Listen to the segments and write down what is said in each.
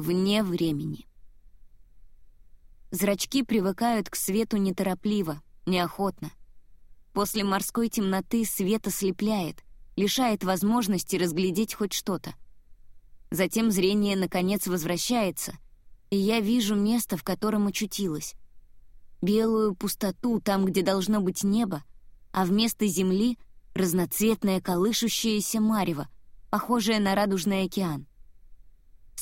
вне времени. Зрачки привыкают к свету неторопливо, неохотно. После морской темноты свет ослепляет, лишает возможности разглядеть хоть что-то. Затем зрение, наконец, возвращается, и я вижу место, в котором очутилась. Белую пустоту там, где должно быть небо, а вместо земли — разноцветное колышущееся марево, похожее на радужный океан.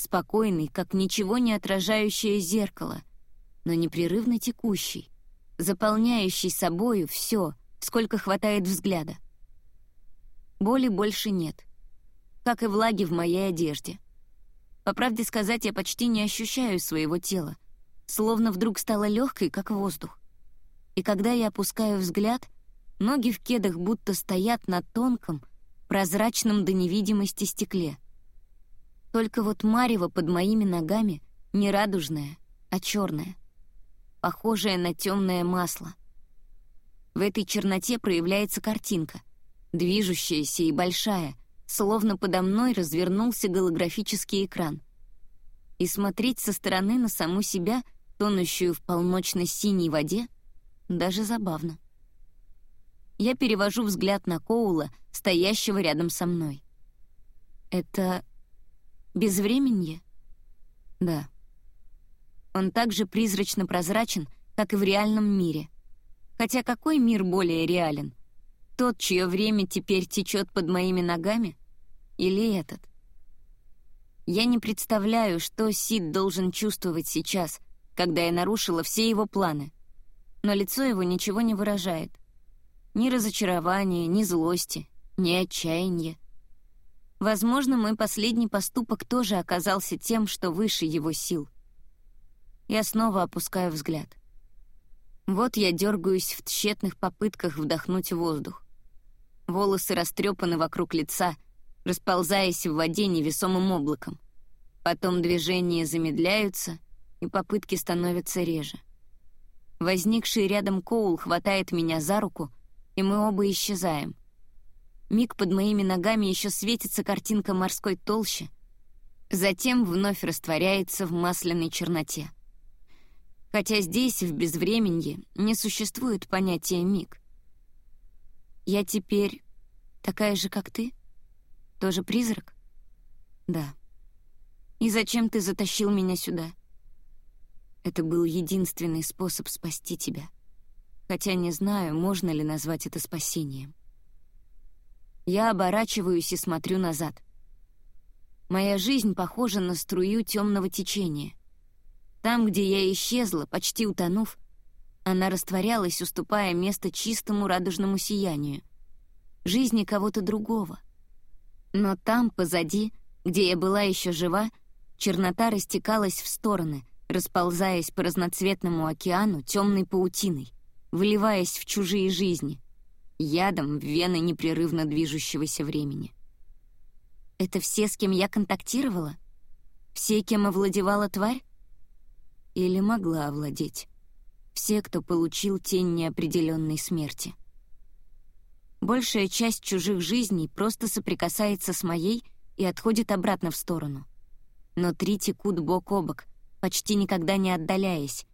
Спокойный, как ничего не отражающее зеркало, но непрерывно текущий, заполняющий собою все, сколько хватает взгляда. Боли больше нет, как и влаги в моей одежде. По правде сказать, я почти не ощущаю своего тела, словно вдруг стала легкой, как воздух. И когда я опускаю взгляд, ноги в кедах будто стоят на тонком, прозрачном до невидимости стекле. Только вот марево под моими ногами не радужное, а черное похожее на темное масло. В этой черноте проявляется картинка, движущаяся и большая, словно подо мной развернулся голографический экран. И смотреть со стороны на саму себя, тонущую в полночно-синей воде, даже забавно. Я перевожу взгляд на Коула, стоящего рядом со мной. Это безвременье? Да. Он также призрачно прозрачен, как и в реальном мире. Хотя какой мир более реален? Тот, чье время теперь течет под моими ногами? Или этот? Я не представляю, что Сид должен чувствовать сейчас, когда я нарушила все его планы. Но лицо его ничего не выражает. Ни разочарования, ни злости, ни отчаяния. Возможно, мой последний поступок тоже оказался тем, что выше его сил — я снова опускаю взгляд. Вот я дергаюсь в тщетных попытках вдохнуть воздух. Волосы растрепаны вокруг лица, расползаясь в воде невесомым облаком. Потом движения замедляются, и попытки становятся реже. Возникший рядом Коул хватает меня за руку, и мы оба исчезаем. Миг под моими ногами еще светится картинка морской толщи, затем вновь растворяется в масляной черноте хотя здесь, в безвременье, не существует понятия «миг». Я теперь такая же, как ты? Тоже призрак? Да. И зачем ты затащил меня сюда? Это был единственный способ спасти тебя. Хотя не знаю, можно ли назвать это спасением. Я оборачиваюсь и смотрю назад. Моя жизнь похожа на струю темного течения. Там, где я исчезла, почти утонув, она растворялась, уступая место чистому радужному сиянию, жизни кого-то другого. Но там, позади, где я была еще жива, чернота растекалась в стороны, расползаясь по разноцветному океану темной паутиной, выливаясь в чужие жизни, ядом в вены непрерывно движущегося времени. Это все, с кем я контактировала? Все, кем овладевала тварь? Или могла овладеть. Все, кто получил тень неопределенной смерти. Большая часть чужих жизней просто соприкасается с моей и отходит обратно в сторону. Но три текут бок о бок, почти никогда не отдаляясь,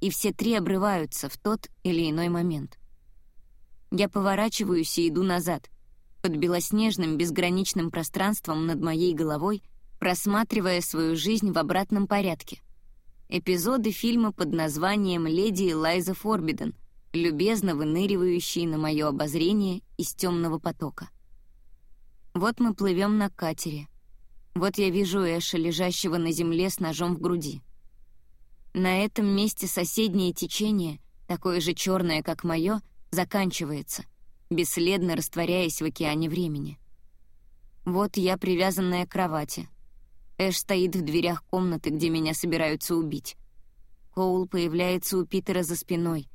и все три обрываются в тот или иной момент. Я поворачиваюсь и иду назад, под белоснежным безграничным пространством над моей головой, просматривая свою жизнь в обратном порядке — эпизоды фильма под названием «Леди Элайза Форбиден», любезно выныривающие на мое обозрение из темного потока. Вот мы плывем на катере. Вот я вижу Эша, лежащего на земле с ножом в груди. На этом месте соседнее течение, такое же черное, как мое, заканчивается, бесследно растворяясь в океане времени. Вот я, привязанная к кровати — Эш стоит в дверях комнаты, где меня собираются убить. Коул появляется у Питера за спиной.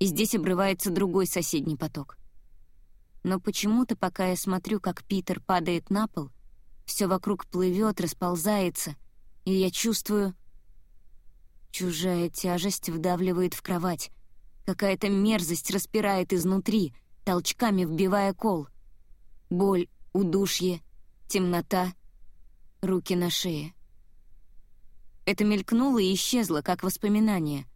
И здесь обрывается другой соседний поток. Но почему-то, пока я смотрю, как Питер падает на пол, все вокруг плывет, расползается, и я чувствую... Чужая тяжесть вдавливает в кровать. Какая-то мерзость распирает изнутри, толчками вбивая кол. Боль, удушье, темнота — руки на шее. Это мелькнуло и исчезло, как воспоминание.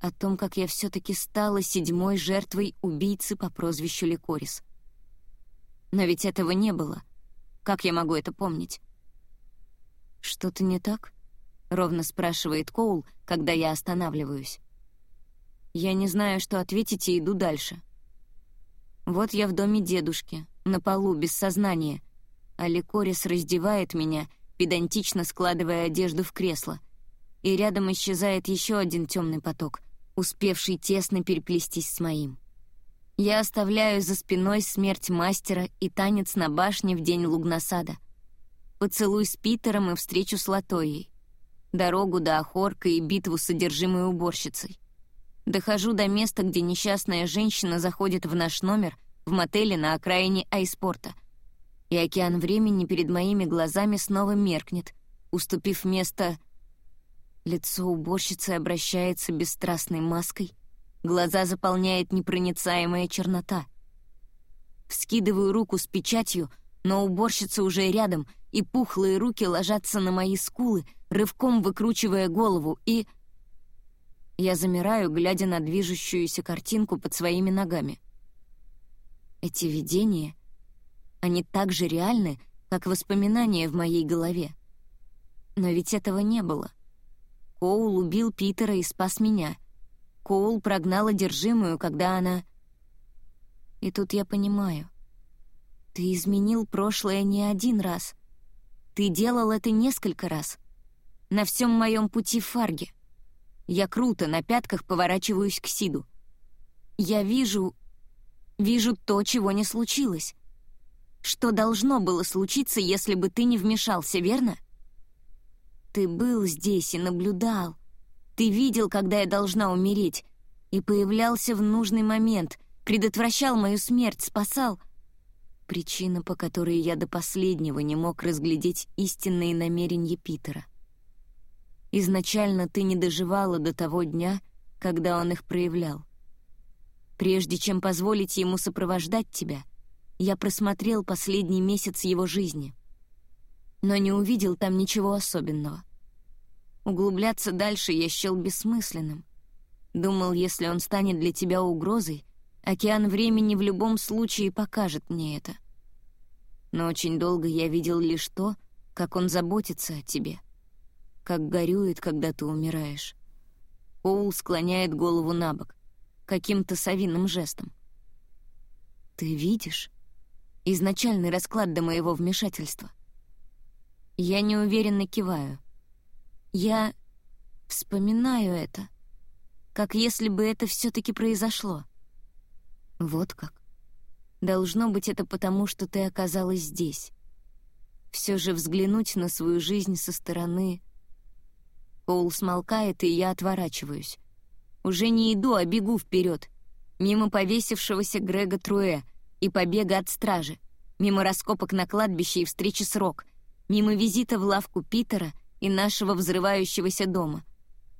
О том, как я все-таки стала седьмой жертвой убийцы по прозвищу Ликорис. Но ведь этого не было. Как я могу это помнить? «Что-то не так?» — ровно спрашивает Коул, когда я останавливаюсь. Я не знаю, что ответить, и иду дальше. Вот я в доме дедушки, на полу, без сознания, а Ликорис раздевает меня, педантично складывая одежду в кресло, и рядом исчезает еще один темный поток, успевший тесно переплестись с моим. Я оставляю за спиной смерть мастера и танец на башне в день лугнасада, поцелуй с Питером и встречу с Латоей, дорогу до Охорка и битву с содержимой уборщицей. Дохожу до места, где несчастная женщина заходит в наш номер в мотеле на окраине Айспорта. И океан времени перед моими глазами снова меркнет, уступив место... Лицо уборщицы обращается бесстрастной маской, глаза заполняет непроницаемая чернота. Вскидываю руку с печатью, но уборщица уже рядом, и пухлые руки ложатся на мои скулы, рывком выкручивая голову, и... Я замираю, глядя на движущуюся картинку под своими ногами. Эти видения, они так же реальны, как воспоминания в моей голове. Но ведь этого не было. Коул убил Питера и спас меня. Коул прогнал одержимую, когда она... И тут я понимаю. Ты изменил прошлое не один раз. Ты делал это несколько раз. На всем моем пути в Фарге — я круто на пятках поворачиваюсь к Сиду. Я вижу... вижу то, чего не случилось. Что должно было случиться, если бы ты не вмешался, верно? Ты был здесь и наблюдал. Ты видел, когда я должна умереть, и появлялся в нужный момент, предотвращал мою смерть, спасал... Причина, по которой я до последнего не мог разглядеть истинные намерения Питера. Изначально ты не доживала до того дня, когда он их проявлял. Прежде чем позволить ему сопровождать тебя, я просмотрел последний месяц его жизни, но не увидел там ничего особенного. Углубляться дальше я счел бессмысленным. Думал, если он станет для тебя угрозой, океан времени в любом случае покажет мне это. Но очень долго я видел лишь то, как он заботится о тебе — как горюет, когда ты умираешь. Оул склоняет голову на бок, каким-то совиным жестом. «Ты видишь?» Изначальный расклад до моего вмешательства. Я неуверенно киваю. Я вспоминаю это, как если бы это все-таки произошло. Вот как. Должно быть это потому, что ты оказалась здесь. Все же взглянуть на свою жизнь со стороны Коул смолкает, и я отворачиваюсь. Уже не иду, а бегу вперед. Мимо повесившегося Грега Труэ и побега от стражи. Мимо раскопок на кладбище и встречи с Рок. Мимо визита в лавку Питера и нашего взрывающегося дома.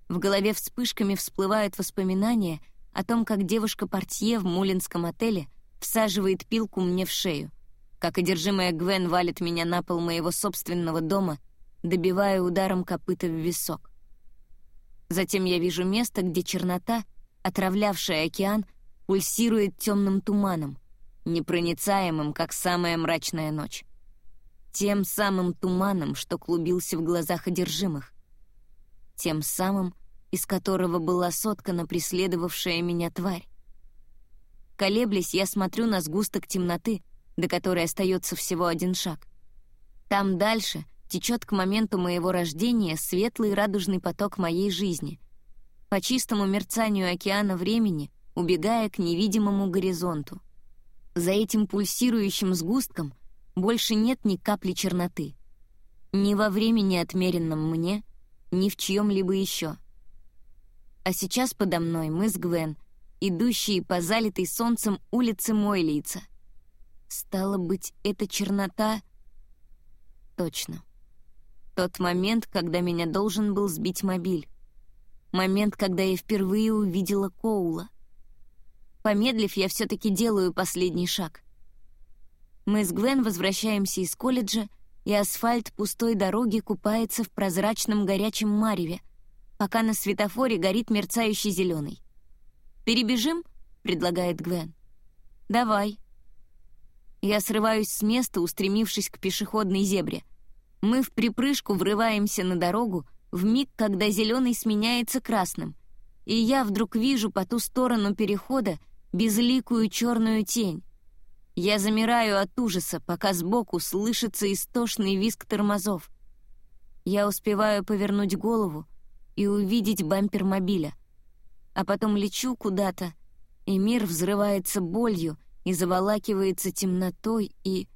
В голове вспышками всплывают воспоминания о том, как девушка-портье в мулинском отеле всаживает пилку мне в шею, как одержимая Гвен валит меня на пол моего собственного дома, добивая ударом копыта в висок. Затем я вижу место, где чернота, отравлявшая океан, пульсирует темным туманом, непроницаемым, как самая мрачная ночь. Тем самым туманом, что клубился в глазах одержимых. Тем самым, из которого была соткана преследовавшая меня тварь. Колеблясь, я смотрю на сгусток темноты, до которой остается всего один шаг. Там дальше течет к моменту моего рождения светлый радужный поток моей жизни, по чистому мерцанию океана времени, убегая к невидимому горизонту. За этим пульсирующим сгустком больше нет ни капли черноты. Ни во времени, отмеренном мне, ни в чьем-либо еще. А сейчас подо мной мы с Гвен, идущие по залитой солнцем улице Мойлица. Стало быть, эта чернота... Точно. Тот момент, когда меня должен был сбить мобиль. Момент, когда я впервые увидела Коула. Помедлив, я все-таки делаю последний шаг. Мы с Гвен возвращаемся из колледжа, и асфальт пустой дороги купается в прозрачном горячем мареве, пока на светофоре горит мерцающий зеленый. «Перебежим?» — предлагает Гвен. «Давай». Я срываюсь с места, устремившись к пешеходной зебре. Мы в припрыжку врываемся на дорогу в миг, когда зеленый сменяется красным, и я вдруг вижу по ту сторону перехода безликую черную тень. Я замираю от ужаса, пока сбоку слышится истошный визг тормозов. Я успеваю повернуть голову и увидеть бампер мобиля. А потом лечу куда-то, и мир взрывается болью и заволакивается темнотой, и...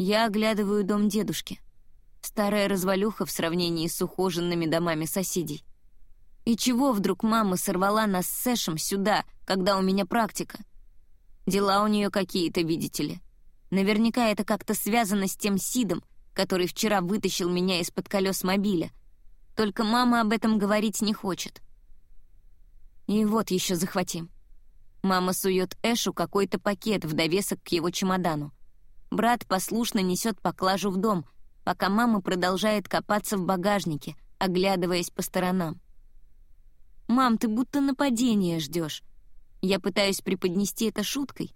Я оглядываю дом дедушки. Старая развалюха в сравнении с ухоженными домами соседей. И чего вдруг мама сорвала нас с Сэшем сюда, когда у меня практика? Дела у нее какие-то, видите ли. Наверняка это как-то связано с тем Сидом, который вчера вытащил меня из-под колес мобиля. Только мама об этом говорить не хочет. И вот еще захватим. Мама сует Эшу какой-то пакет в довесок к его чемодану. Брат послушно несет поклажу в дом, пока мама продолжает копаться в багажнике, оглядываясь по сторонам. «Мам, ты будто нападение ждешь». Я пытаюсь преподнести это шуткой,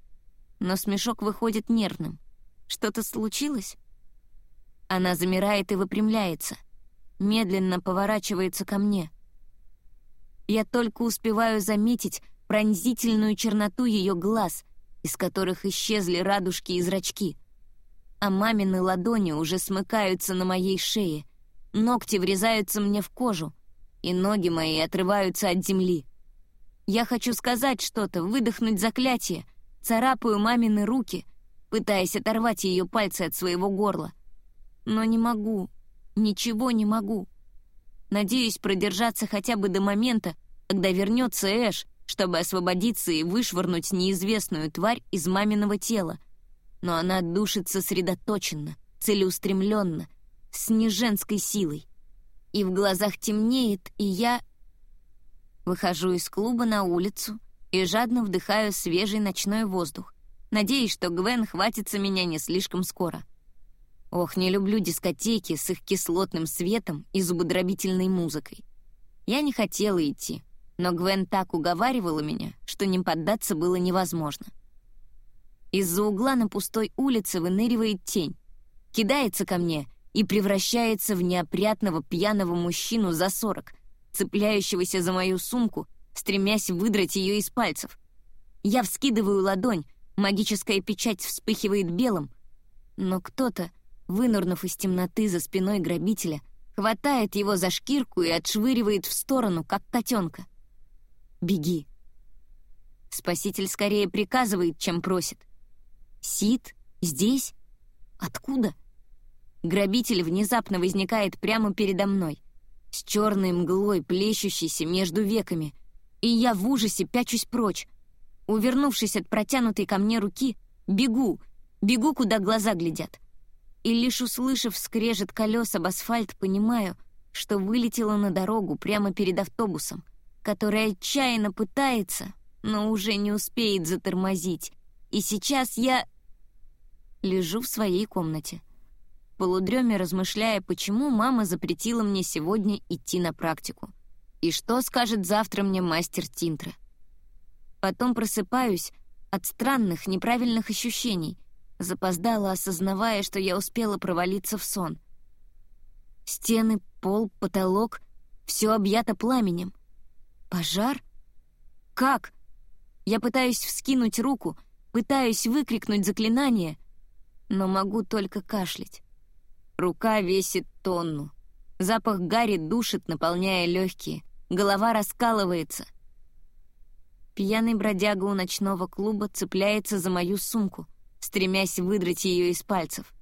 но смешок выходит нервным. «Что-то случилось?» Она замирает и выпрямляется, медленно поворачивается ко мне. Я только успеваю заметить пронзительную черноту ее глаз, из которых исчезли радужки и зрачки — а мамины ладони уже смыкаются на моей шее, ногти врезаются мне в кожу, и ноги мои отрываются от земли. Я хочу сказать что-то, выдохнуть заклятие, царапаю мамины руки, пытаясь оторвать ее пальцы от своего горла. Но не могу, ничего не могу. Надеюсь продержаться хотя бы до момента, когда вернется Эш, чтобы освободиться и вышвырнуть неизвестную тварь из маминого тела — но она душит сосредоточенно, целеустремленно, с неженской силой. И в глазах темнеет, и я... Выхожу из клуба на улицу и жадно вдыхаю свежий ночной воздух, надеясь, что Гвен хватится меня не слишком скоро. Ох, не люблю дискотеки с их кислотным светом и зубодробительной музыкой. Я не хотела идти, но Гвен так уговаривала меня, что не поддаться было невозможно. Из-за угла на пустой улице выныривает тень, кидается ко мне и превращается в неопрятного пьяного мужчину за сорок, цепляющегося за мою сумку, стремясь выдрать ее из пальцев. Я вскидываю ладонь, магическая печать вспыхивает белым, но кто-то, вынурнув из темноты за спиной грабителя, хватает его за шкирку и отшвыривает в сторону, как котенка. «Беги!» Спаситель скорее приказывает, чем просит. Сид? Здесь? Откуда? Грабитель внезапно возникает прямо передо мной, с черной мглой, плещущейся между веками, и я в ужасе пячусь прочь. Увернувшись от протянутой ко мне руки, бегу, бегу, куда глаза глядят. И лишь услышав скрежет колес об асфальт, понимаю, что вылетела на дорогу прямо перед автобусом, который отчаянно пытается, но уже не успеет затормозить. И сейчас я лежу в своей комнате. В размышляя, почему мама запретила мне сегодня идти на практику. И что скажет завтра мне мастер Тинтра. Потом просыпаюсь от странных, неправильных ощущений, запоздала, осознавая, что я успела провалиться в сон. Стены, пол, потолок — все объято пламенем. Пожар? Как? Я пытаюсь вскинуть руку, пытаюсь выкрикнуть заклинание, но могу только кашлять. Рука весит тонну. Запах гари душит, наполняя легкие. Голова раскалывается. Пьяный бродяга у ночного клуба цепляется за мою сумку, стремясь выдрать ее из пальцев.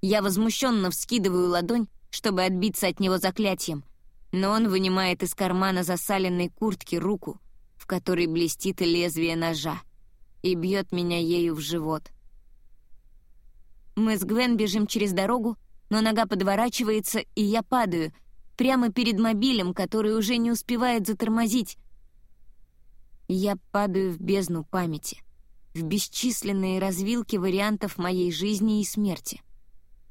Я возмущенно вскидываю ладонь, чтобы отбиться от него заклятием, но он вынимает из кармана засаленной куртки руку, в которой блестит лезвие ножа, и бьет меня ею в живот — мы с Гвен бежим через дорогу, но нога подворачивается, и я падаю, прямо перед мобилем, который уже не успевает затормозить. Я падаю в бездну памяти, в бесчисленные развилки вариантов моей жизни и смерти.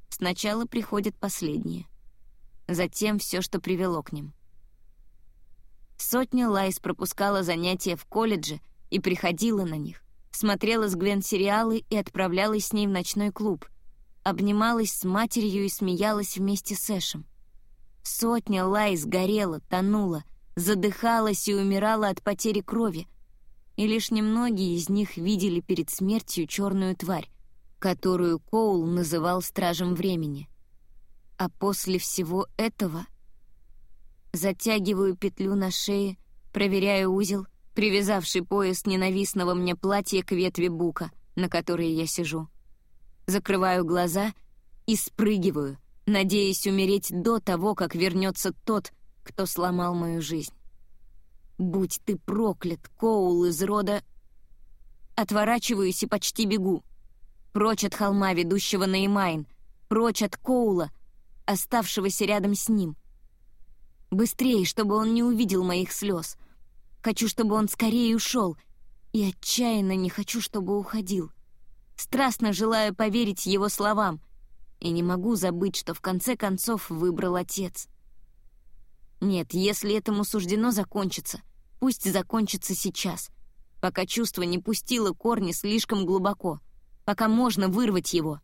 Сначала приходит последнее. Затем все, что привело к ним. Сотня Лайс пропускала занятия в колледже и приходила на них, смотрела с Гвен сериалы и отправлялась с ней в ночной клуб, обнималась с матерью и смеялась вместе с Эшем. Сотня Лайс горела, тонула, задыхалась и умирала от потери крови, и лишь немногие из них видели перед смертью черную тварь, которую Коул называл Стражем Времени. А после всего этого — Затягиваю петлю на шее, проверяю узел, привязавший пояс ненавистного мне платья к ветви бука, на которой я сижу. Закрываю глаза и спрыгиваю, надеясь умереть до того, как вернется тот, кто сломал мою жизнь. Будь ты проклят, Коул из рода... Отворачиваюсь и почти бегу. Прочь от холма, ведущего на Имайн, прочь от Коула, оставшегося рядом с ним — Быстрее, чтобы он не увидел моих слез. Хочу, чтобы он скорее ушел. И отчаянно не хочу, чтобы уходил. Страстно желаю поверить его словам. И не могу забыть, что в конце концов выбрал отец. Нет, если этому суждено закончиться, пусть закончится сейчас, пока чувство не пустило корни слишком глубоко, пока можно вырвать его,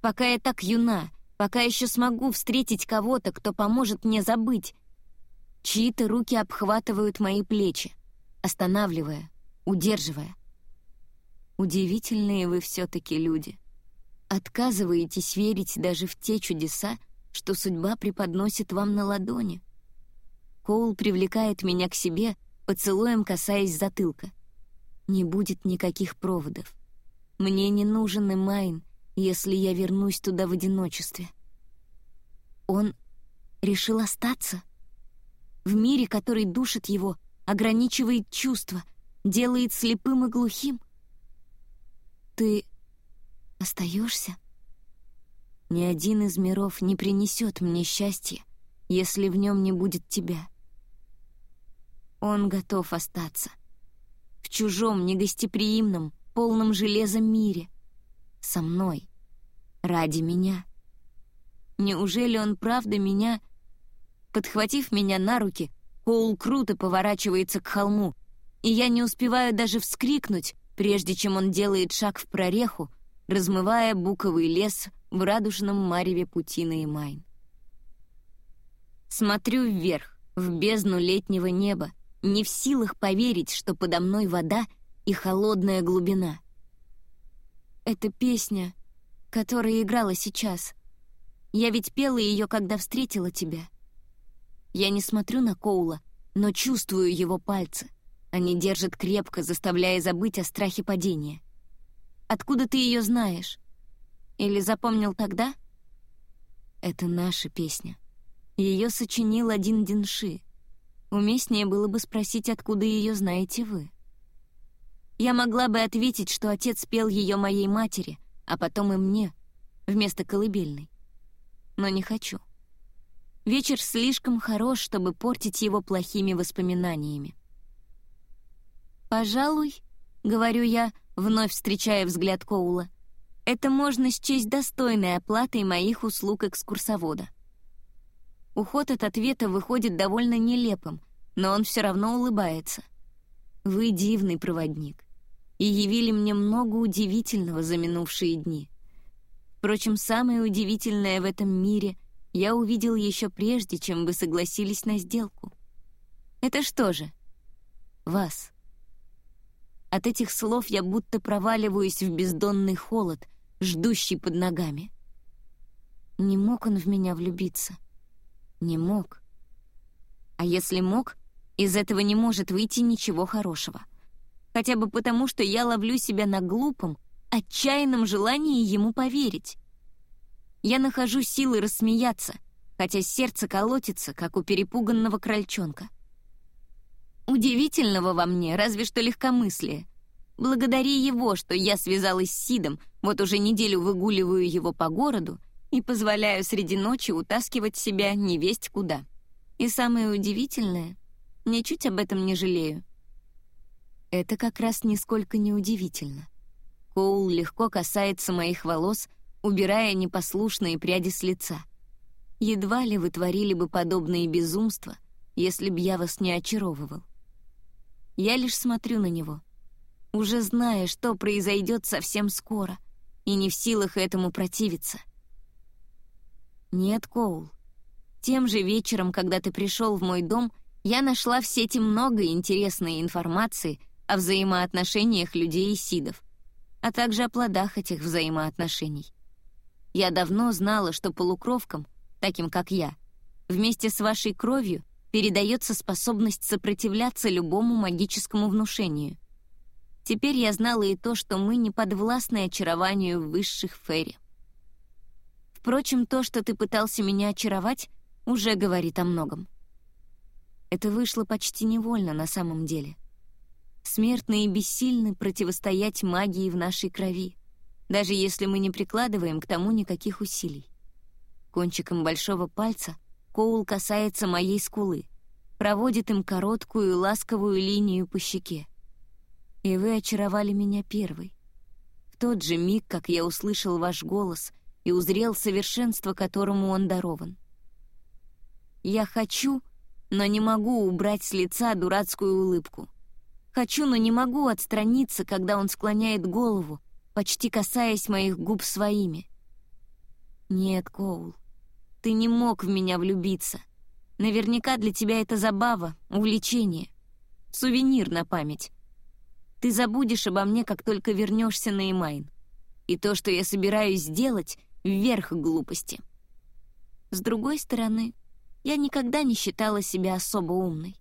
пока я так юна, пока еще смогу встретить кого-то, кто поможет мне забыть, Чьи-то руки обхватывают мои плечи, останавливая, удерживая. Удивительные вы все-таки люди. Отказываетесь верить даже в те чудеса, что судьба преподносит вам на ладони. Коул привлекает меня к себе, поцелуем касаясь затылка. Не будет никаких проводов. Мне не нужен Эмайн, если я вернусь туда в одиночестве. Он решил остаться? в мире, который душит его, ограничивает чувства, делает слепым и глухим. Ты остаешься? Ни один из миров не принесет мне счастья, если в нем не будет тебя. Он готов остаться. В чужом, негостеприимном, полном железом мире. Со мной. Ради меня. Неужели он правда меня Подхватив меня на руки, Коул круто поворачивается к холму, и я не успеваю даже вскрикнуть, прежде чем он делает шаг в прореху, размывая буковый лес в радужном мареве путины и майн. Смотрю вверх, в бездну летнего неба, не в силах поверить, что подо мной вода и холодная глубина. Это песня, которая играла сейчас. Я ведь пела ее, когда встретила тебя. Я не смотрю на Коула, но чувствую его пальцы. Они держат крепко, заставляя забыть о страхе падения. Откуда ты ее знаешь? Или запомнил тогда? Это наша песня. Ее сочинил один Динши. Уместнее было бы спросить, откуда ее знаете вы. Я могла бы ответить, что отец пел ее моей матери, а потом и мне, вместо колыбельной. Но не хочу. Вечер слишком хорош, чтобы портить его плохими воспоминаниями. «Пожалуй», — говорю я, вновь встречая взгляд Коула, «это можно счесть достойной оплатой моих услуг экскурсовода». Уход от ответа выходит довольно нелепым, но он все равно улыбается. «Вы дивный проводник, и явили мне много удивительного за минувшие дни. Впрочем, самое удивительное в этом мире — я увидел еще прежде, чем вы согласились на сделку. Это что же? Вас. От этих слов я будто проваливаюсь в бездонный холод, ждущий под ногами. Не мог он в меня влюбиться. Не мог. А если мог, из этого не может выйти ничего хорошего. Хотя бы потому, что я ловлю себя на глупом, отчаянном желании ему поверить. Я нахожу силы рассмеяться, хотя сердце колотится, как у перепуганного крольчонка. Удивительного во мне разве что легкомыслие. Благодари его, что я связалась с Сидом, вот уже неделю выгуливаю его по городу и позволяю среди ночи утаскивать себя невесть куда. И самое удивительное, ничуть об этом не жалею. Это как раз нисколько не удивительно. Коул легко касается моих волос, убирая непослушные пряди с лица. Едва ли вы творили бы подобные безумства, если б я вас не очаровывал. Я лишь смотрю на него, уже зная, что произойдет совсем скоро, и не в силах этому противиться. Нет, Коул. Тем же вечером, когда ты пришел в мой дом, я нашла в сети много интересной информации о взаимоотношениях людей и сидов, а также о плодах этих взаимоотношений. Я давно знала, что полукровкам, таким как я, вместе с вашей кровью передается способность сопротивляться любому магическому внушению. Теперь я знала и то, что мы не подвластны очарованию высших фэри. Впрочем, то, что ты пытался меня очаровать, уже говорит о многом. Это вышло почти невольно на самом деле. Смертные бессильны противостоять магии в нашей крови, даже если мы не прикладываем к тому никаких усилий. Кончиком большого пальца Коул касается моей скулы, проводит им короткую ласковую линию по щеке. И вы очаровали меня первой. В тот же миг, как я услышал ваш голос и узрел совершенство, которому он дарован. Я хочу, но не могу убрать с лица дурацкую улыбку. Хочу, но не могу отстраниться, когда он склоняет голову, почти касаясь моих губ своими. Нет, Коул, ты не мог в меня влюбиться. Наверняка для тебя это забава, увлечение. Сувенир на память. Ты забудешь обо мне, как только вернешься на Имайн. И то, что я собираюсь сделать, — вверх глупости. С другой стороны, я никогда не считала себя особо умной.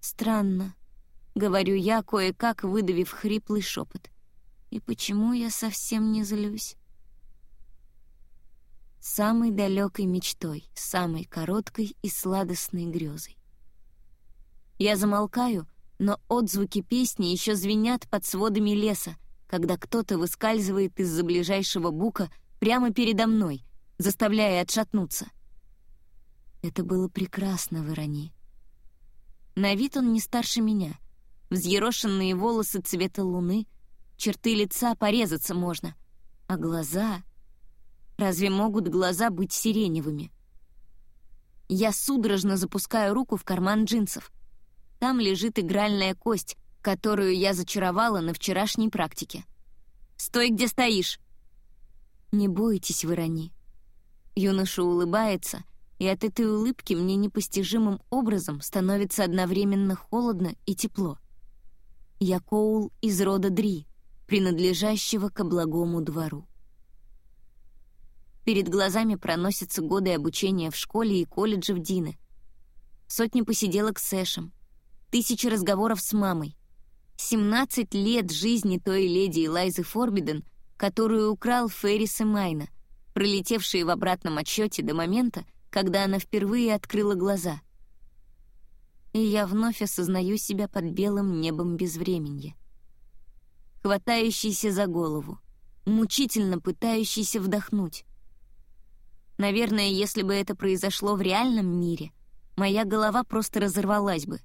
Странно, — говорю я, кое-как выдавив хриплый шепот. И почему я совсем не злюсь? Самой далекой мечтой, самой короткой и сладостной грезой. Я замолкаю, но отзвуки песни еще звенят под сводами леса, когда кто-то выскальзывает из-за ближайшего бука прямо передо мной, заставляя отшатнуться. Это было прекрасно, Верони. На вид он не старше меня. Взъерошенные волосы цвета луны, черты лица порезаться можно, а глаза Разве могут глаза быть сиреневыми? Я судорожно запускаю руку в карман джинсов. Там лежит игральная кость, которую я зачаровала на вчерашней практике. «Стой, где стоишь!» «Не бойтесь, Ворони». Юноша улыбается, и от этой улыбки мне непостижимым образом становится одновременно холодно и тепло. Я Коул из рода Дри, принадлежащего к благому двору. Перед глазами проносятся годы обучения в школе и колледже в Дине. Сотни посиделок с Эшем. Тысячи разговоров с мамой. 17 лет жизни той леди Элайзы Форбиден, которую украл Феррис и Майна, пролетевшие в обратном отсчете до момента, когда она впервые открыла глаза. И я вновь осознаю себя под белым небом безвременья. Хватающийся за голову, мучительно пытающийся вдохнуть, Наверное, если бы это произошло в реальном мире, моя голова просто разорвалась бы.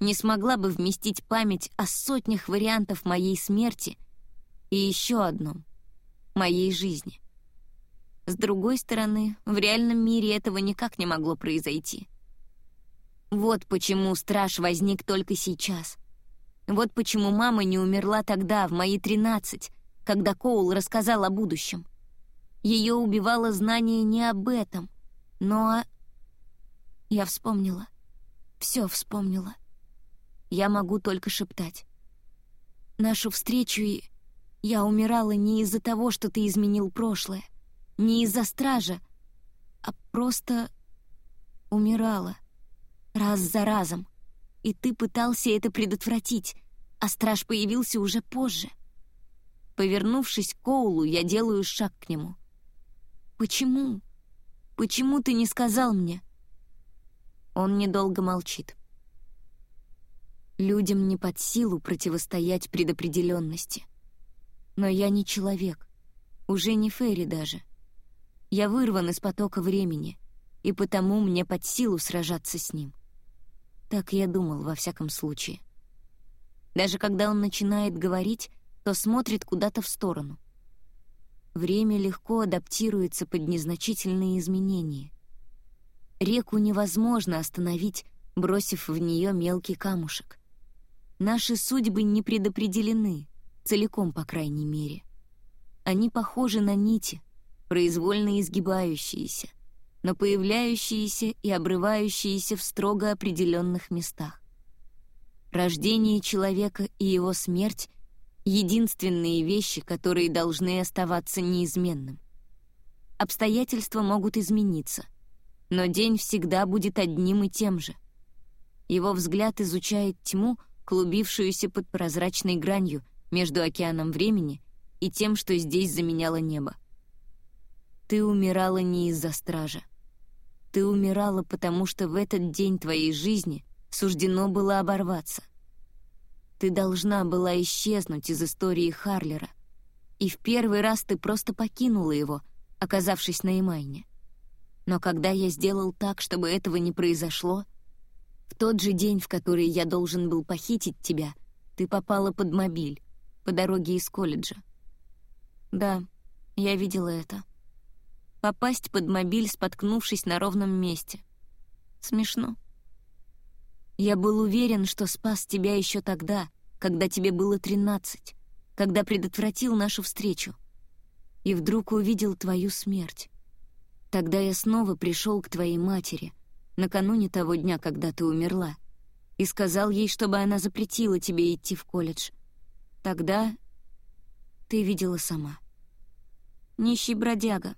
Не смогла бы вместить память о сотнях вариантов моей смерти и еще одном — моей жизни. С другой стороны, в реальном мире этого никак не могло произойти. Вот почему страж возник только сейчас. Вот почему мама не умерла тогда, в мои тринадцать, когда Коул рассказал о будущем. Ее убивало знание не об этом, но... Я вспомнила. Все вспомнила. Я могу только шептать. Нашу встречу и... Я умирала не из-за того, что ты изменил прошлое, не из-за стража, а просто умирала. Раз за разом. И ты пытался это предотвратить, а страж появился уже позже. Повернувшись к Коулу, я делаю шаг к нему — «Почему? Почему ты не сказал мне?» Он недолго молчит. Людям не под силу противостоять предопределенности. Но я не человек, уже не Ферри даже. Я вырван из потока времени, и потому мне под силу сражаться с ним. Так я думал, во всяком случае. Даже когда он начинает говорить, то смотрит куда-то в сторону. Время легко адаптируется под незначительные изменения. Реку невозможно остановить, бросив в нее мелкий камушек. Наши судьбы не предопределены, целиком, по крайней мере. Они похожи на нити, произвольно изгибающиеся, но появляющиеся и обрывающиеся в строго определенных местах. Рождение человека и его смерть — единственные вещи, которые должны оставаться неизменным. Обстоятельства могут измениться, но день всегда будет одним и тем же. Его взгляд изучает тьму, клубившуюся под прозрачной гранью между океаном времени и тем, что здесь заменяло небо. Ты умирала не из-за стража. Ты умирала, потому что в этот день твоей жизни суждено было оборваться. Ты должна была исчезнуть из истории Харлера, и в первый раз ты просто покинула его, оказавшись на Имайне. Но когда я сделал так, чтобы этого не произошло, в тот же день, в который я должен был похитить тебя, ты попала под мобиль по дороге из колледжа. Да, я видела это. Попасть под мобиль, споткнувшись на ровном месте. Смешно. Я был уверен, что спас тебя еще тогда, когда тебе было тринадцать, когда предотвратил нашу встречу. И вдруг увидел твою смерть. Тогда я снова пришел к твоей матери, накануне того дня, когда ты умерла, и сказал ей, чтобы она запретила тебе идти в колледж. Тогда ты видела сама. Нищий бродяга.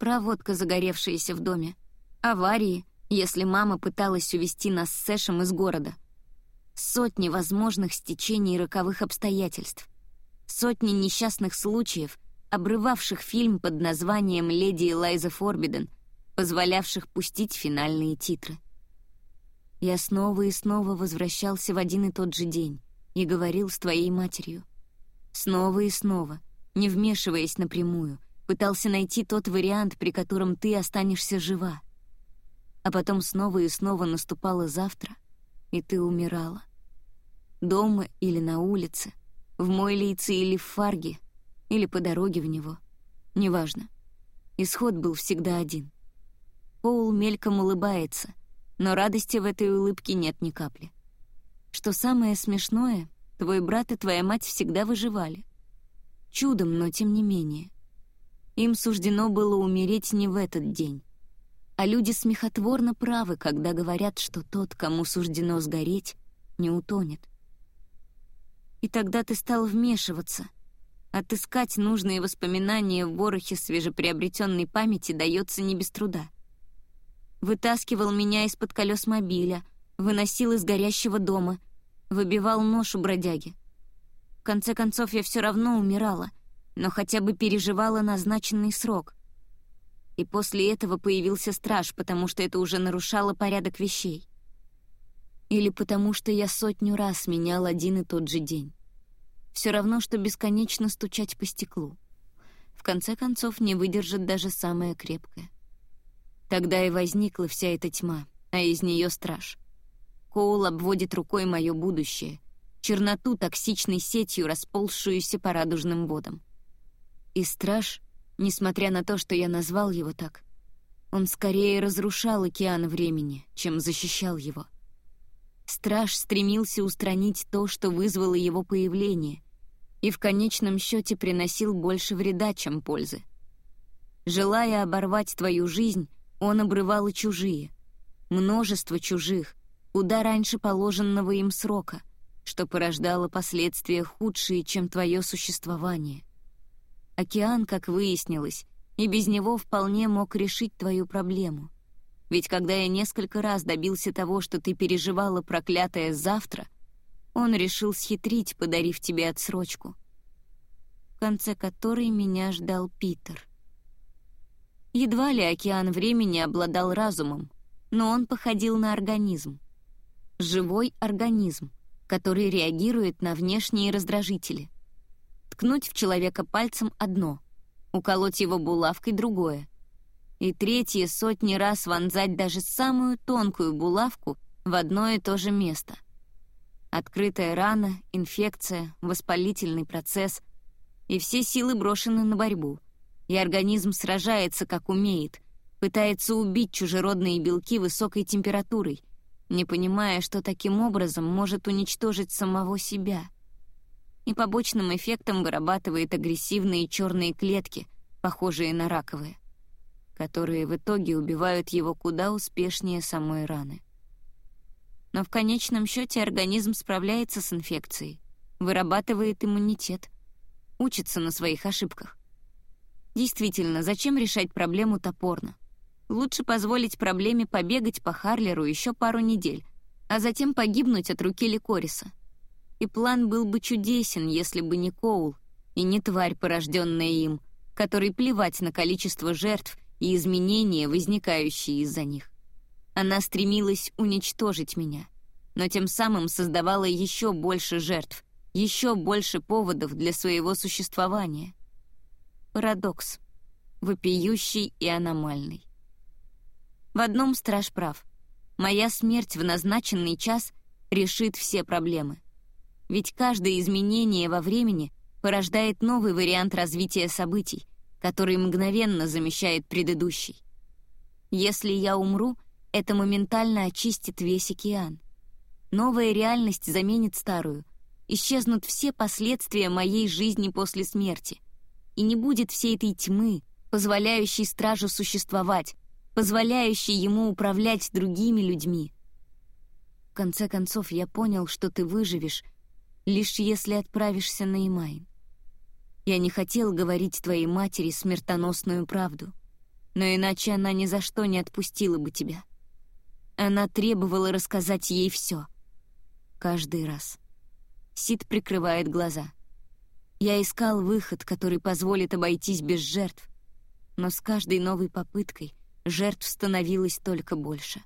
Проводка, загоревшаяся в доме. Аварии — если мама пыталась увести нас с Сэшем из города. Сотни возможных стечений роковых обстоятельств. Сотни несчастных случаев, обрывавших фильм под названием «Леди Элайза Форбиден», позволявших пустить финальные титры. Я снова и снова возвращался в один и тот же день и говорил с твоей матерью. Снова и снова, не вмешиваясь напрямую, пытался найти тот вариант, при котором ты останешься жива — а потом снова и снова наступало завтра, и ты умирала. Дома или на улице, в Мойлице или в Фарге, или по дороге в него. Неважно. Исход был всегда один. Поул мельком улыбается, но радости в этой улыбке нет ни капли. Что самое смешное, твой брат и твоя мать всегда выживали. Чудом, но тем не менее. Им суждено было умереть не в этот день, а люди смехотворно правы, когда говорят, что тот, кому суждено сгореть, не утонет. И тогда ты стал вмешиваться. Отыскать нужные воспоминания в ворохе свежеприобретенной памяти дается не без труда. Вытаскивал меня из-под колес мобиля, выносил из горящего дома, выбивал нож у бродяги. В конце концов, я все равно умирала, но хотя бы переживала назначенный срок — и после этого появился страж, потому что это уже нарушало порядок вещей. Или потому что я сотню раз менял один и тот же день. Все равно, что бесконечно стучать по стеклу. В конце концов, не выдержит даже самое крепкое. Тогда и возникла вся эта тьма, а из нее страж. Коул обводит рукой мое будущее, черноту токсичной сетью, расползшуюся по радужным водам. И страж Несмотря на то, что я назвал его так, он скорее разрушал океан времени, чем защищал его. Страж стремился устранить то, что вызвало его появление, и в конечном счете приносил больше вреда, чем пользы. Желая оборвать твою жизнь, он обрывал и чужие. Множество чужих, куда раньше положенного им срока, что порождало последствия худшие, чем твое существование. Океан, как выяснилось, и без него вполне мог решить твою проблему. Ведь когда я несколько раз добился того, что ты переживала проклятое завтра, он решил схитрить, подарив тебе отсрочку, в конце которой меня ждал Питер. Едва ли океан времени обладал разумом, но он походил на организм. Живой организм, который реагирует на внешние раздражители — ткнуть в человека пальцем одно, уколоть его булавкой другое. И третье сотни раз вонзать даже самую тонкую булавку в одно и то же место. Открытая рана, инфекция, воспалительный процесс, и все силы брошены на борьбу, и организм сражается, как умеет, пытается убить чужеродные белки высокой температурой, не понимая, что таким образом может уничтожить самого себя. И побочным эффектом вырабатывает агрессивные черные клетки, похожие на раковые, которые в итоге убивают его куда успешнее самой раны. Но в конечном счете организм справляется с инфекцией, вырабатывает иммунитет, учится на своих ошибках. Действительно, зачем решать проблему топорно? Лучше позволить проблеме побегать по Харлеру еще пару недель, а затем погибнуть от руки Ликориса. И план был бы чудесен, если бы не Коул и не тварь, порожденная им, которой плевать на количество жертв и изменения, возникающие из-за них. Она стремилась уничтожить меня, но тем самым создавала еще больше жертв, еще больше поводов для своего существования. Парадокс. Вопиющий и аномальный. В одном страж прав. Моя смерть в назначенный час решит все проблемы. Ведь каждое изменение во времени порождает новый вариант развития событий, который мгновенно замещает предыдущий. Если я умру, это моментально очистит весь океан. Новая реальность заменит старую. Исчезнут все последствия моей жизни после смерти. И не будет всей этой тьмы, позволяющей стражу существовать, позволяющей ему управлять другими людьми. В конце концов, я понял, что ты выживешь, лишь если отправишься на Имайн. Я не хотел говорить твоей матери смертоносную правду, но иначе она ни за что не отпустила бы тебя. Она требовала рассказать ей все. Каждый раз. Сид прикрывает глаза. Я искал выход, который позволит обойтись без жертв, но с каждой новой попыткой жертв становилось только больше.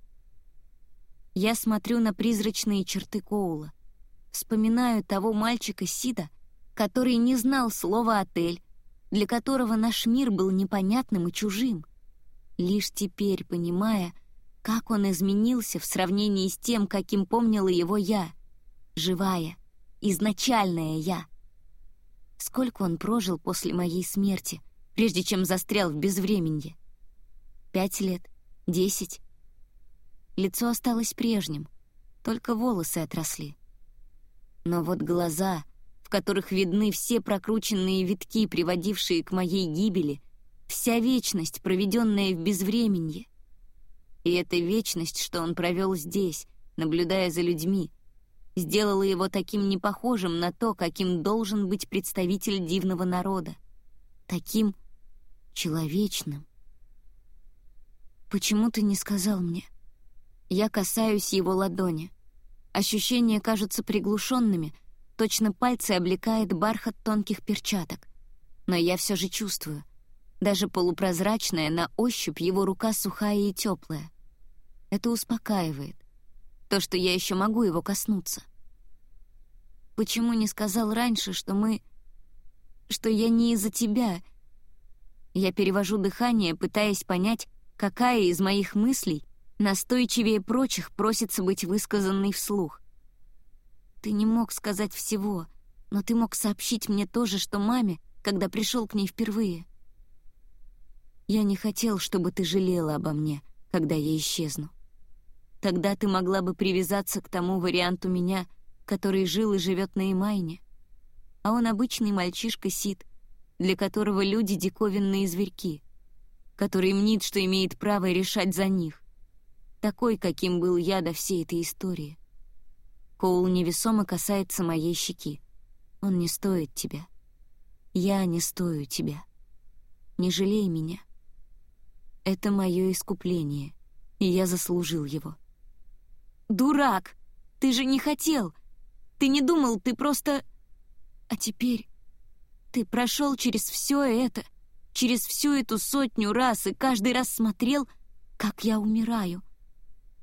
Я смотрю на призрачные черты Коула, вспоминаю того мальчика Сида, который не знал слова «отель», для которого наш мир был непонятным и чужим, лишь теперь понимая, как он изменился в сравнении с тем, каким помнила его я, живая, изначальная я. Сколько он прожил после моей смерти, прежде чем застрял в безвременье? Пять лет? Десять? Лицо осталось прежним, только волосы отросли. Но вот глаза, в которых видны все прокрученные витки, приводившие к моей гибели, вся вечность, проведенная в безвременье, и эта вечность, что он провел здесь, наблюдая за людьми, сделала его таким непохожим на то, каким должен быть представитель дивного народа. Таким человечным. «Почему ты не сказал мне?» Я касаюсь его ладони. Ощущения кажутся приглушенными, точно пальцы облекает бархат тонких перчаток. Но я все же чувствую. Даже полупрозрачная, на ощупь его рука сухая и теплая. Это успокаивает. То, что я еще могу его коснуться. Почему не сказал раньше, что мы... что я не из-за тебя? Я перевожу дыхание, пытаясь понять, какая из моих мыслей настойчивее прочих просится быть высказанной вслух. Ты не мог сказать всего, но ты мог сообщить мне то же, что маме, когда пришел к ней впервые. Я не хотел, чтобы ты жалела обо мне, когда я исчезну. Тогда ты могла бы привязаться к тому варианту меня, который жил и живет на Имайне. А он обычный мальчишка Сид, для которого люди — диковинные зверьки, который мнит, что имеет право решать за них. Такой, каким был я до всей этой истории. Коул невесомо касается моей щеки. Он не стоит тебя. Я не стою тебя. Не жалей меня. Это мое искупление, и я заслужил его. «Дурак! Ты же не хотел! Ты не думал, ты просто... А теперь ты прошел через все это, через всю эту сотню раз, и каждый раз смотрел, как я умираю.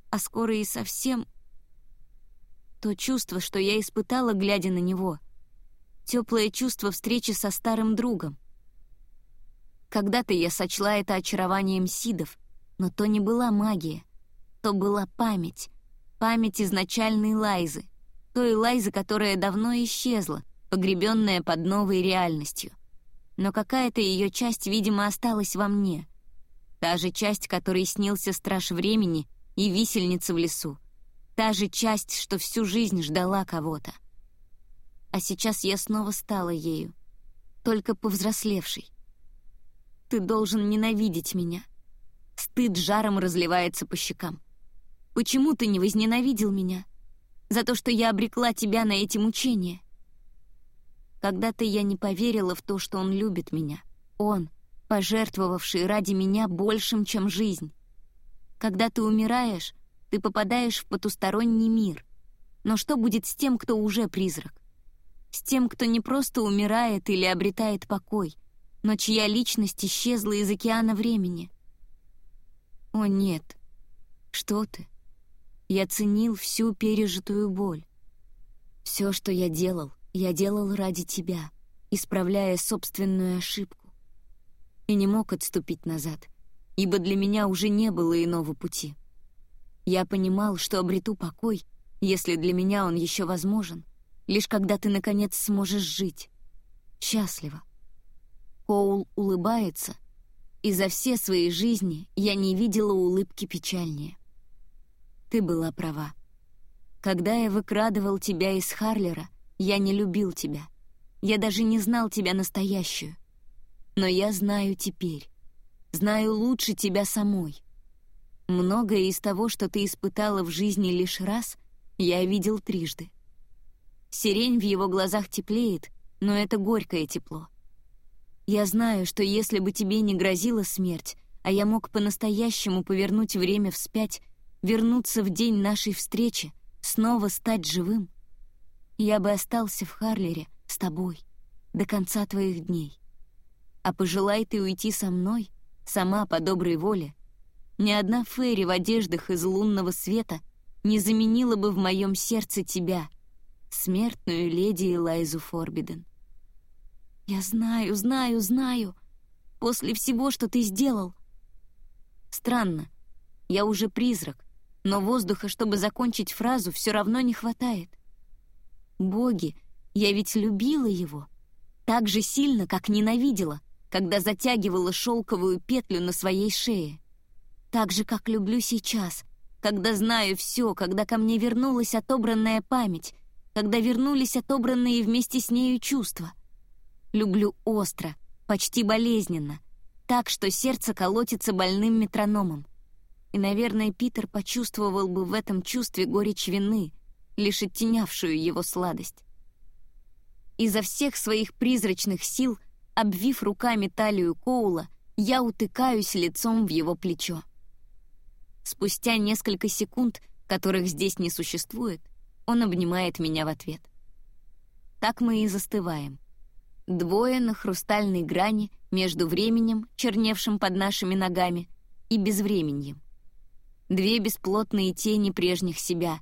А скоро и совсем... То чувство, что я испытала, глядя на него. Теплое чувство встречи со старым другом. Когда-то я сочла это очарованием Сидов, но то не была магия. То была память. Память изначальной Лайзы. Той Лайзы, которая давно исчезла, погребенная под новой реальностью. но какая-то ее часть, видимо, осталась во мне. Та же часть, которой снился страж времени и висельница в лесу. Та же часть, что всю жизнь ждала кого-то. А сейчас я снова стала ею, только повзрослевшей. Ты должен ненавидеть меня. Стыд жаром разливается по щекам. Почему ты не возненавидел меня? За то, что я обрекла тебя на эти мучения. Когда-то я не поверила в то, что он любит меня. Он, пожертвовавший ради меня большим, чем жизнь. Когда ты умираешь, ты попадаешь в потусторонний мир. Но что будет с тем, кто уже призрак? С тем, кто не просто умирает или обретает покой, но чья личность исчезла из океана времени? О нет, что ты? Я ценил всю пережитую боль. Все, что я делал, я делал ради тебя, исправляя собственную ошибку. И не мог отступить назад, ибо для меня уже не было иного пути. Я понимал, что обрету покой, если для меня он еще возможен, лишь когда ты, наконец, сможешь жить. Счастливо. Коул улыбается, и за все свои жизни я не видела улыбки печальнее. Ты была права. Когда я выкрадывал тебя из Харлера, я не любил тебя. Я даже не знал тебя настоящую. Но я знаю теперь. Знаю лучше тебя самой. Многое из того, что ты испытала в жизни лишь раз, я видел трижды. Сирень в его глазах теплеет, но это горькое тепло. Я знаю, что если бы тебе не грозила смерть, а я мог по-настоящему повернуть время вспять, вернуться в день нашей встречи, снова стать живым, я бы остался в Харлере с тобой до конца твоих дней. А пожелай ты уйти со мной, сама по доброй воле, ни одна Фейри в одеждах из лунного света не заменила бы в моем сердце тебя, смертную леди Элайзу Форбиден. Я знаю, знаю, знаю. После всего, что ты сделал. Странно. Я уже призрак, но воздуха, чтобы закончить фразу, все равно не хватает. Боги, я ведь любила его. Так же сильно, как ненавидела, когда затягивала шелковую петлю на своей шее. Так же, как люблю сейчас, когда знаю все, когда ко мне вернулась отобранная память, когда вернулись отобранные вместе с нею чувства. Люблю остро, почти болезненно, так, что сердце колотится больным метрономом. И, наверное, Питер почувствовал бы в этом чувстве горечь вины, лишь оттенявшую его сладость. Изо всех своих призрачных сил, обвив руками талию Коула, я утыкаюсь лицом в его плечо. Спустя несколько секунд, которых здесь не существует, он обнимает меня в ответ. Так мы и застываем. Двое на хрустальной грани между временем, черневшим под нашими ногами, и безвременьем. Две бесплотные тени прежних себя,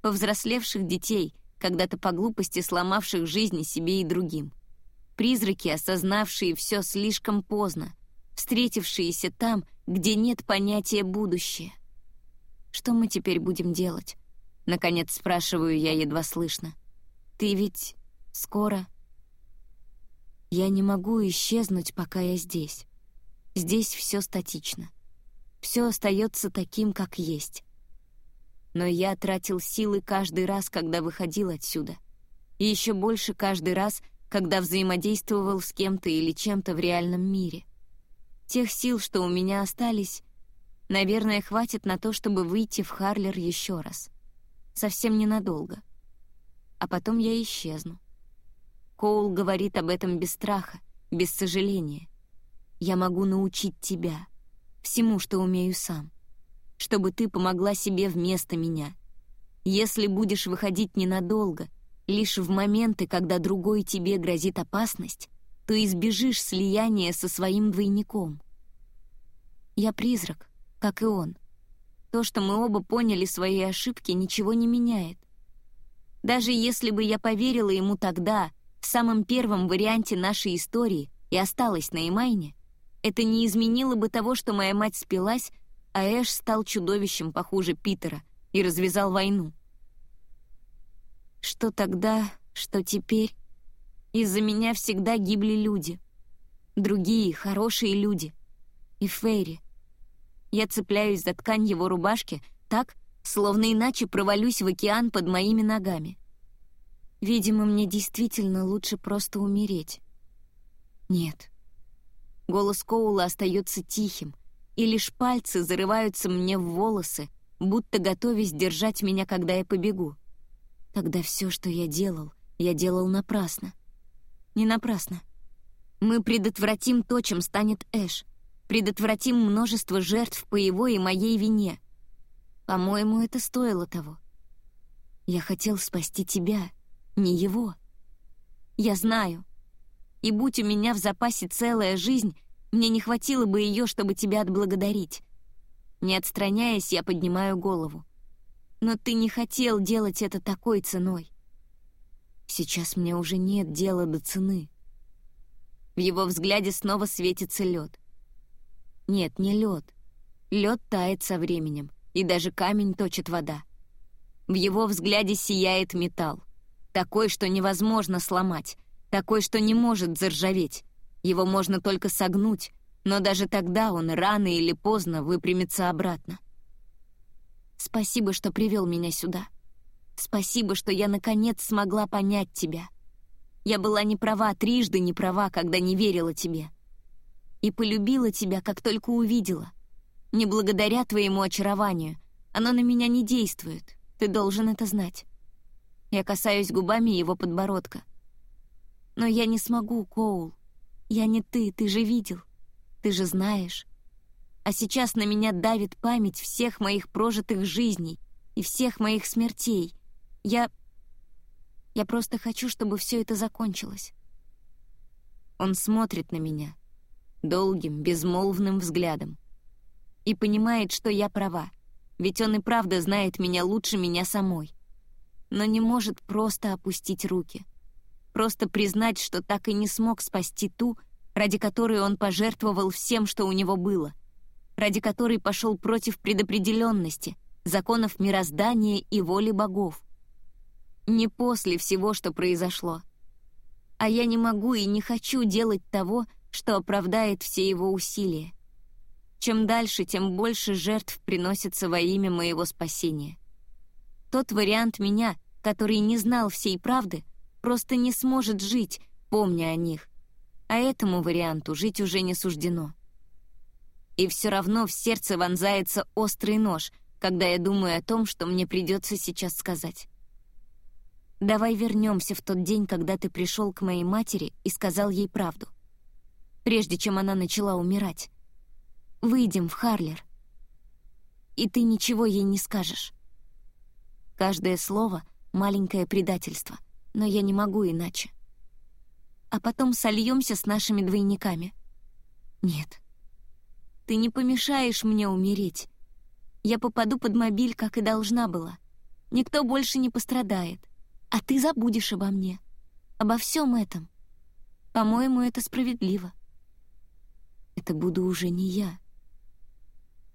повзрослевших детей, когда-то по глупости сломавших жизни себе и другим. Призраки, осознавшие все слишком поздно, встретившиеся там, где нет понятия «будущее». «Что мы теперь будем делать?» — наконец спрашиваю я едва слышно. «Ты ведь скоро...» «Я не могу исчезнуть, пока я здесь. Здесь все статично. Все остается таким, как есть но я тратил силы каждый раз, когда выходил отсюда. И еще больше каждый раз, когда взаимодействовал с кем-то или чем-то в реальном мире. Тех сил, что у меня остались, наверное, хватит на то, чтобы выйти в Харлер еще раз. Совсем ненадолго. А потом я исчезну. Коул говорит об этом без страха, без сожаления. Я могу научить тебя всему, что умею сам чтобы ты помогла себе вместо меня. Если будешь выходить ненадолго, лишь в моменты, когда другой тебе грозит опасность, то избежишь слияния со своим двойником. Я призрак, как и он. То, что мы оба поняли свои ошибки, ничего не меняет. Даже если бы я поверила ему тогда, в самом первом варианте нашей истории, и осталась на Имайне, это не изменило бы того, что моя мать спилась, а Эш стал чудовищем похуже Питера и развязал войну. Что тогда, что теперь? Из-за меня всегда гибли люди. Другие, хорошие люди. И Фейри. Я цепляюсь за ткань его рубашки так, словно иначе провалюсь в океан под моими ногами. Видимо, мне действительно лучше просто умереть. Нет. Голос Коула остается тихим, и лишь пальцы зарываются мне в волосы, будто готовясь держать меня, когда я побегу. Тогда все, что я делал, я делал напрасно. Не напрасно. Мы предотвратим то, чем станет Эш. Предотвратим множество жертв по его и моей вине. По-моему, это стоило того. Я хотел спасти тебя, не его. Я знаю. И будь у меня в запасе целая жизнь, мне не хватило бы ее, чтобы тебя отблагодарить. Не отстраняясь, я поднимаю голову. Но ты не хотел делать это такой ценой. Сейчас мне уже нет дела до цены. В его взгляде снова светится лед. Нет, не лед. Лед тает со временем, и даже камень точит вода. В его взгляде сияет металл. Такой, что невозможно сломать. Такой, что не может заржаветь. Его можно только согнуть, но даже тогда он рано или поздно выпрямится обратно. Спасибо, что привел меня сюда. Спасибо, что я наконец смогла понять тебя. Я была не права, трижды не права, когда не верила тебе. И полюбила тебя, как только увидела. Не благодаря твоему очарованию. Оно на меня не действует. Ты должен это знать. Я касаюсь губами его подбородка. Но я не смогу, Коул. Я не ты, ты же видел. Ты же знаешь. А сейчас на меня давит память всех моих прожитых жизней и всех моих смертей — я... Я просто хочу, чтобы все это закончилось. Он смотрит на меня долгим, безмолвным взглядом и понимает, что я права, ведь он и правда знает меня лучше меня самой, но не может просто опустить руки, просто признать, что так и не смог спасти ту, ради которой он пожертвовал всем, что у него было, ради которой пошел против предопределенности, законов мироздания и воли богов. Не после всего, что произошло. А я не могу и не хочу делать того, что оправдает все его усилия. Чем дальше, тем больше жертв приносится во имя моего спасения. Тот вариант меня, который не знал всей правды, просто не сможет жить, помня о них. А этому варианту жить уже не суждено. И все равно в сердце вонзается острый нож, когда я думаю о том, что мне придется сейчас сказать. Давай вернемся в тот день, когда ты пришел к моей матери и сказал ей правду. Прежде чем она начала умирать. Выйдем в Харлер. И ты ничего ей не скажешь. Каждое слово — маленькое предательство, но я не могу иначе. А потом сольемся с нашими двойниками. Нет. Ты не помешаешь мне умереть. Я попаду под мобиль, как и должна была. Никто больше не пострадает а ты забудешь обо мне, обо всем этом. По-моему, это справедливо. Это буду уже не я.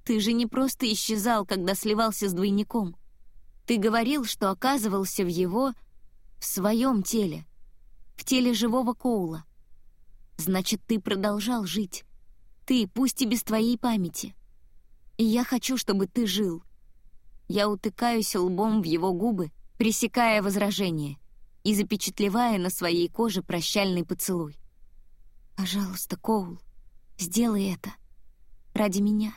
Ты же не просто исчезал, когда сливался с двойником. Ты говорил, что оказывался в его... в своем теле, в теле живого Коула. Значит, ты продолжал жить. Ты, пусть и без твоей памяти. И я хочу, чтобы ты жил. Я утыкаюсь лбом в его губы, пресекая возражение и запечатлевая на своей коже прощальный поцелуй. «Пожалуйста, Коул, сделай это. Ради меня.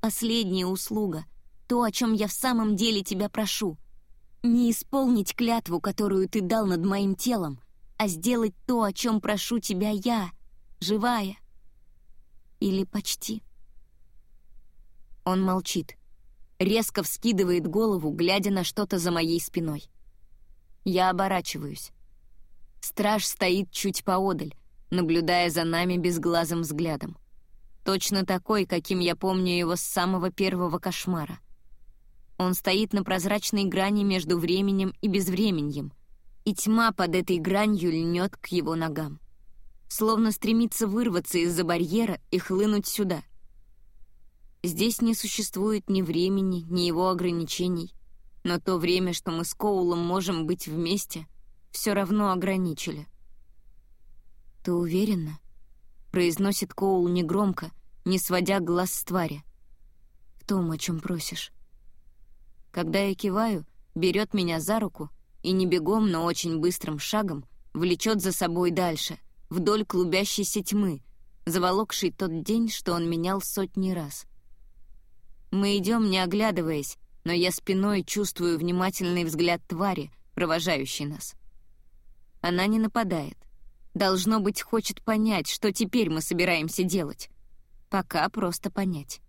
Последняя услуга, то, о чем я в самом деле тебя прошу. Не исполнить клятву, которую ты дал над моим телом, а сделать то, о чем прошу тебя я, живая. Или почти». Он молчит резко вскидывает голову, глядя на что-то за моей спиной. Я оборачиваюсь. Страж стоит чуть поодаль, наблюдая за нами безглазым взглядом. Точно такой, каким я помню его с самого первого кошмара. Он стоит на прозрачной грани между временем и безвременьем, и тьма под этой гранью льнет к его ногам. Словно стремится вырваться из-за барьера и хлынуть сюда. Здесь не существует ни времени, ни его ограничений. Но то время, что мы с Коулом можем быть вместе, все равно ограничили. Ты уверена? — произносит Коул негромко, не сводя глаз с твари. «В том, о чем просишь». Когда я киваю, берет меня за руку и не бегом, но очень быстрым шагом влечет за собой дальше, вдоль клубящейся тьмы, заволокшей тот день, что он менял сотни раз. Мы идем, не оглядываясь, но я спиной чувствую внимательный взгляд твари, провожающей нас. Она не нападает. Должно быть, хочет понять, что теперь мы собираемся делать. Пока просто понять.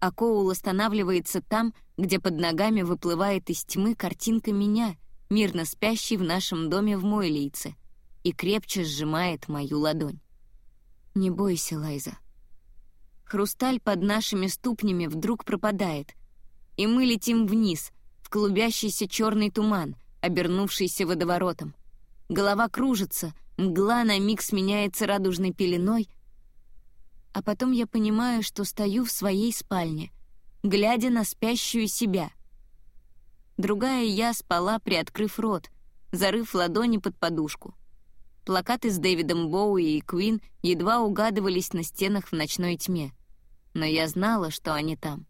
А Коул останавливается там, где под ногами выплывает из тьмы картинка меня, мирно спящей в нашем доме в Мойлийце, и крепче сжимает мою ладонь. «Не бойся, Лайза». Хрусталь под нашими ступнями вдруг пропадает, и мы летим вниз, в клубящийся черный туман, обернувшийся водоворотом. Голова кружится, мгла на миг сменяется радужной пеленой — а потом я понимаю, что стою в своей спальне, глядя на спящую себя. Другая я спала, приоткрыв рот, зарыв ладони под подушку. Плакаты с Дэвидом Боуи и Куин едва угадывались на стенах в ночной тьме. Но я знала, что они там.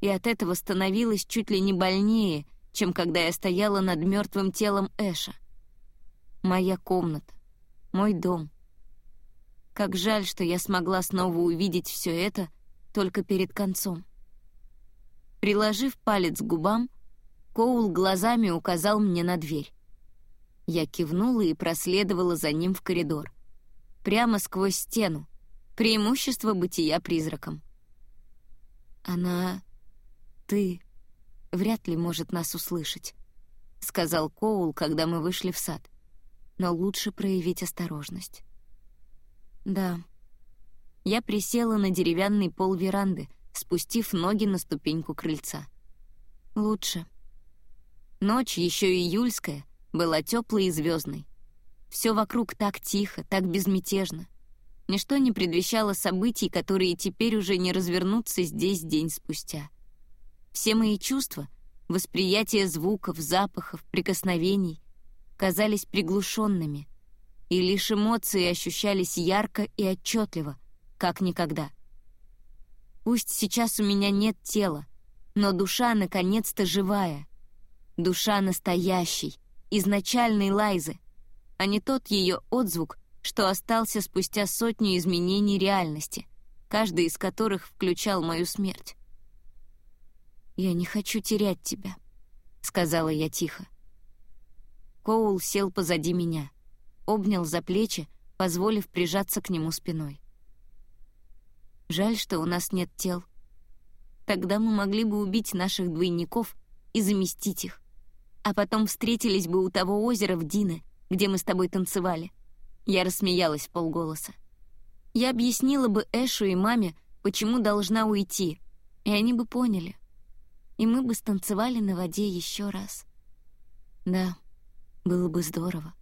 И от этого становилось чуть ли не больнее, чем когда я стояла над мертвым телом Эша. Моя комната, мой дом — как жаль, что я смогла снова увидеть все это только перед концом. Приложив палец к губам, Коул глазами указал мне на дверь. Я кивнула и проследовала за ним в коридор. Прямо сквозь стену. Преимущество бытия призраком. «Она... ты... вряд ли может нас услышать», — сказал Коул, когда мы вышли в сад. «Но лучше проявить осторожность». Да. Я присела на деревянный пол веранды, спустив ноги на ступеньку крыльца. Лучше. Ночь, еще июльская, была теплой и звездной. Все вокруг так тихо, так безмятежно. Ничто не предвещало событий, которые теперь уже не развернутся здесь день спустя. Все мои чувства — восприятие звуков, запахов, прикосновений — казались приглушенными — и лишь эмоции ощущались ярко и отчетливо, как никогда. Пусть сейчас у меня нет тела, но душа наконец-то живая. Душа настоящей, изначальной Лайзы, а не тот ее отзвук, что остался спустя сотню изменений реальности, каждый из которых включал мою смерть. «Я не хочу терять тебя», — сказала я тихо. Коул сел позади меня — обнял за плечи, позволив прижаться к нему спиной. «Жаль, что у нас нет тел. Тогда мы могли бы убить наших двойников и заместить их, а потом встретились бы у того озера в Дине, где мы с тобой танцевали». Я рассмеялась полголоса. Я объяснила бы Эшу и маме, почему должна уйти, и они бы поняли. И мы бы станцевали на воде еще раз. Да, было бы здорово.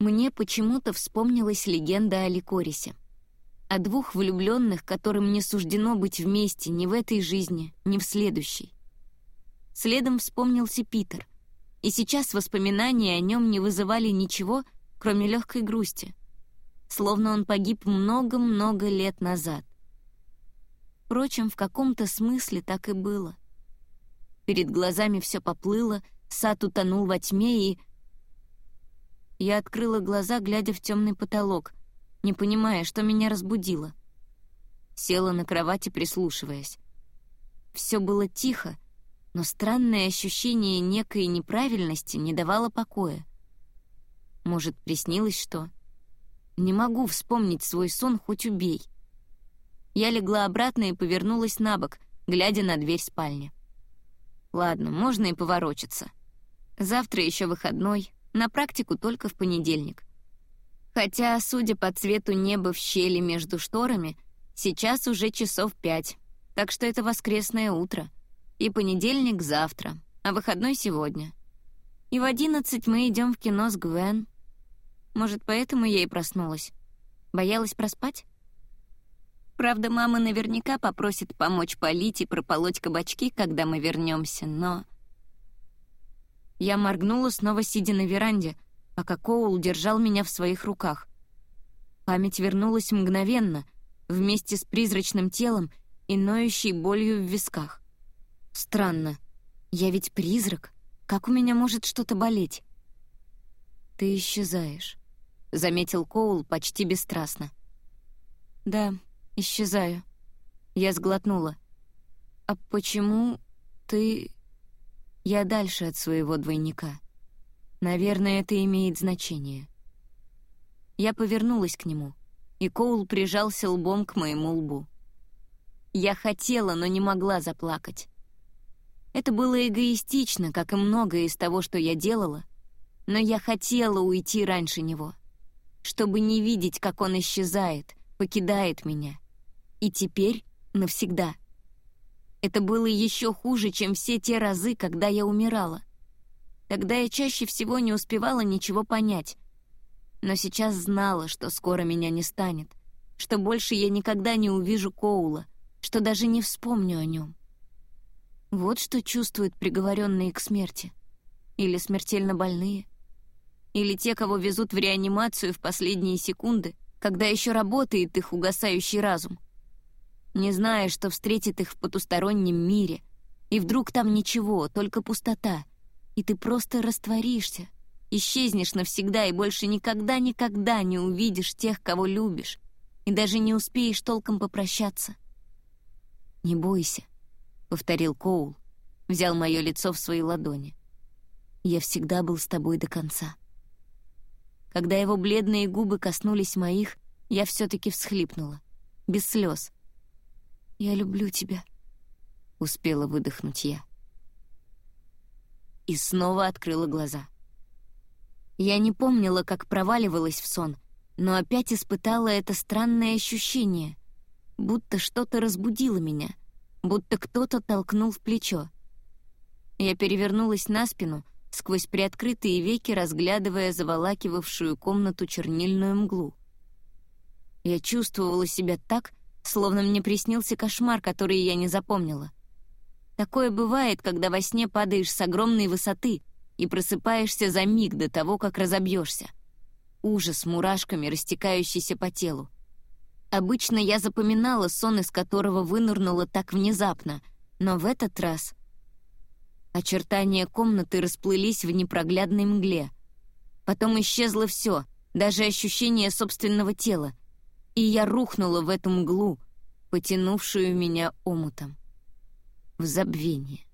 Мне почему-то вспомнилась легенда о Ликорисе. О двух влюбленных, которым не суждено быть вместе ни в этой жизни, ни в следующей. Следом вспомнился Питер, и сейчас воспоминания о нем не вызывали ничего, кроме легкой грусти. Словно он погиб много-много лет назад. Впрочем, в каком-то смысле так и было. Перед глазами все поплыло, сад утонул во тьме, и я открыла глаза, глядя в темный потолок, не понимая, что меня разбудило. Села на кровати, прислушиваясь. Все было тихо, но странное ощущение некой неправильности не давало покоя. Может, приснилось что? Не могу вспомнить свой сон, хоть убей. Я легла обратно и повернулась на бок, глядя на дверь спальни. Ладно, можно и поворочиться. Завтра еще выходной, на практику только в понедельник. Хотя, судя по цвету неба в щели между шторами, сейчас уже часов пять, так что это воскресное утро. И понедельник завтра, а выходной сегодня. И в одиннадцать мы идем в кино с Гвен. Может, поэтому я и проснулась. Боялась проспать? Правда, мама наверняка попросит помочь полить и прополоть кабачки, когда мы вернемся, но... Я моргнула, снова сидя на веранде, пока Коул держал меня в своих руках. Память вернулась мгновенно, вместе с призрачным телом и ноющей болью в висках. Странно. Я ведь призрак. Как у меня может что-то болеть? «Ты исчезаешь», — заметил Коул почти бесстрастно. «Да, исчезаю». Я сглотнула. «А почему ты...» «Я дальше от своего двойника. Наверное, это имеет значение». Я повернулась к нему, и Коул прижался лбом к моему лбу. Я хотела, но не могла заплакать. Это было эгоистично, как и многое из того, что я делала, но я хотела уйти раньше него, чтобы не видеть, как он исчезает, покидает меня. И теперь навсегда. Это было еще хуже, чем все те разы, когда я умирала. Тогда я чаще всего не успевала ничего понять, но сейчас знала, что скоро меня не станет, что больше я никогда не увижу Коула, что даже не вспомню о нем. Вот что чувствуют приговоренные к смерти. Или смертельно больные. Или те, кого везут в реанимацию в последние секунды, когда еще работает их угасающий разум. Не зная, что встретит их в потустороннем мире, и вдруг там ничего, только пустота, и ты просто растворишься, исчезнешь навсегда и больше никогда-никогда не увидишь тех, кого любишь, и даже не успеешь толком попрощаться. Не бойся, — повторил Коул, взял мое лицо в свои ладони. «Я всегда был с тобой до конца». Когда его бледные губы коснулись моих, я все-таки всхлипнула. Без слез. «Я люблю тебя», — успела выдохнуть я. И снова открыла глаза. Я не помнила, как проваливалась в сон, но опять испытала это странное ощущение, будто что-то разбудило меня — будто кто-то толкнул в плечо. Я перевернулась на спину, сквозь приоткрытые веки разглядывая заволакивавшую комнату чернильную мглу. Я чувствовала себя так, словно мне приснился кошмар, который я не запомнила. Такое бывает, когда во сне падаешь с огромной высоты и просыпаешься за миг до того, как разобьешься. Ужас мурашками, растекающийся по телу. Обычно я запоминала сон, из которого вынырнула так внезапно, но в этот раз... Очертания комнаты расплылись в непроглядной мгле. Потом исчезло все, даже ощущение собственного тела, и я рухнула в эту мглу, потянувшую меня омутом. В забвение.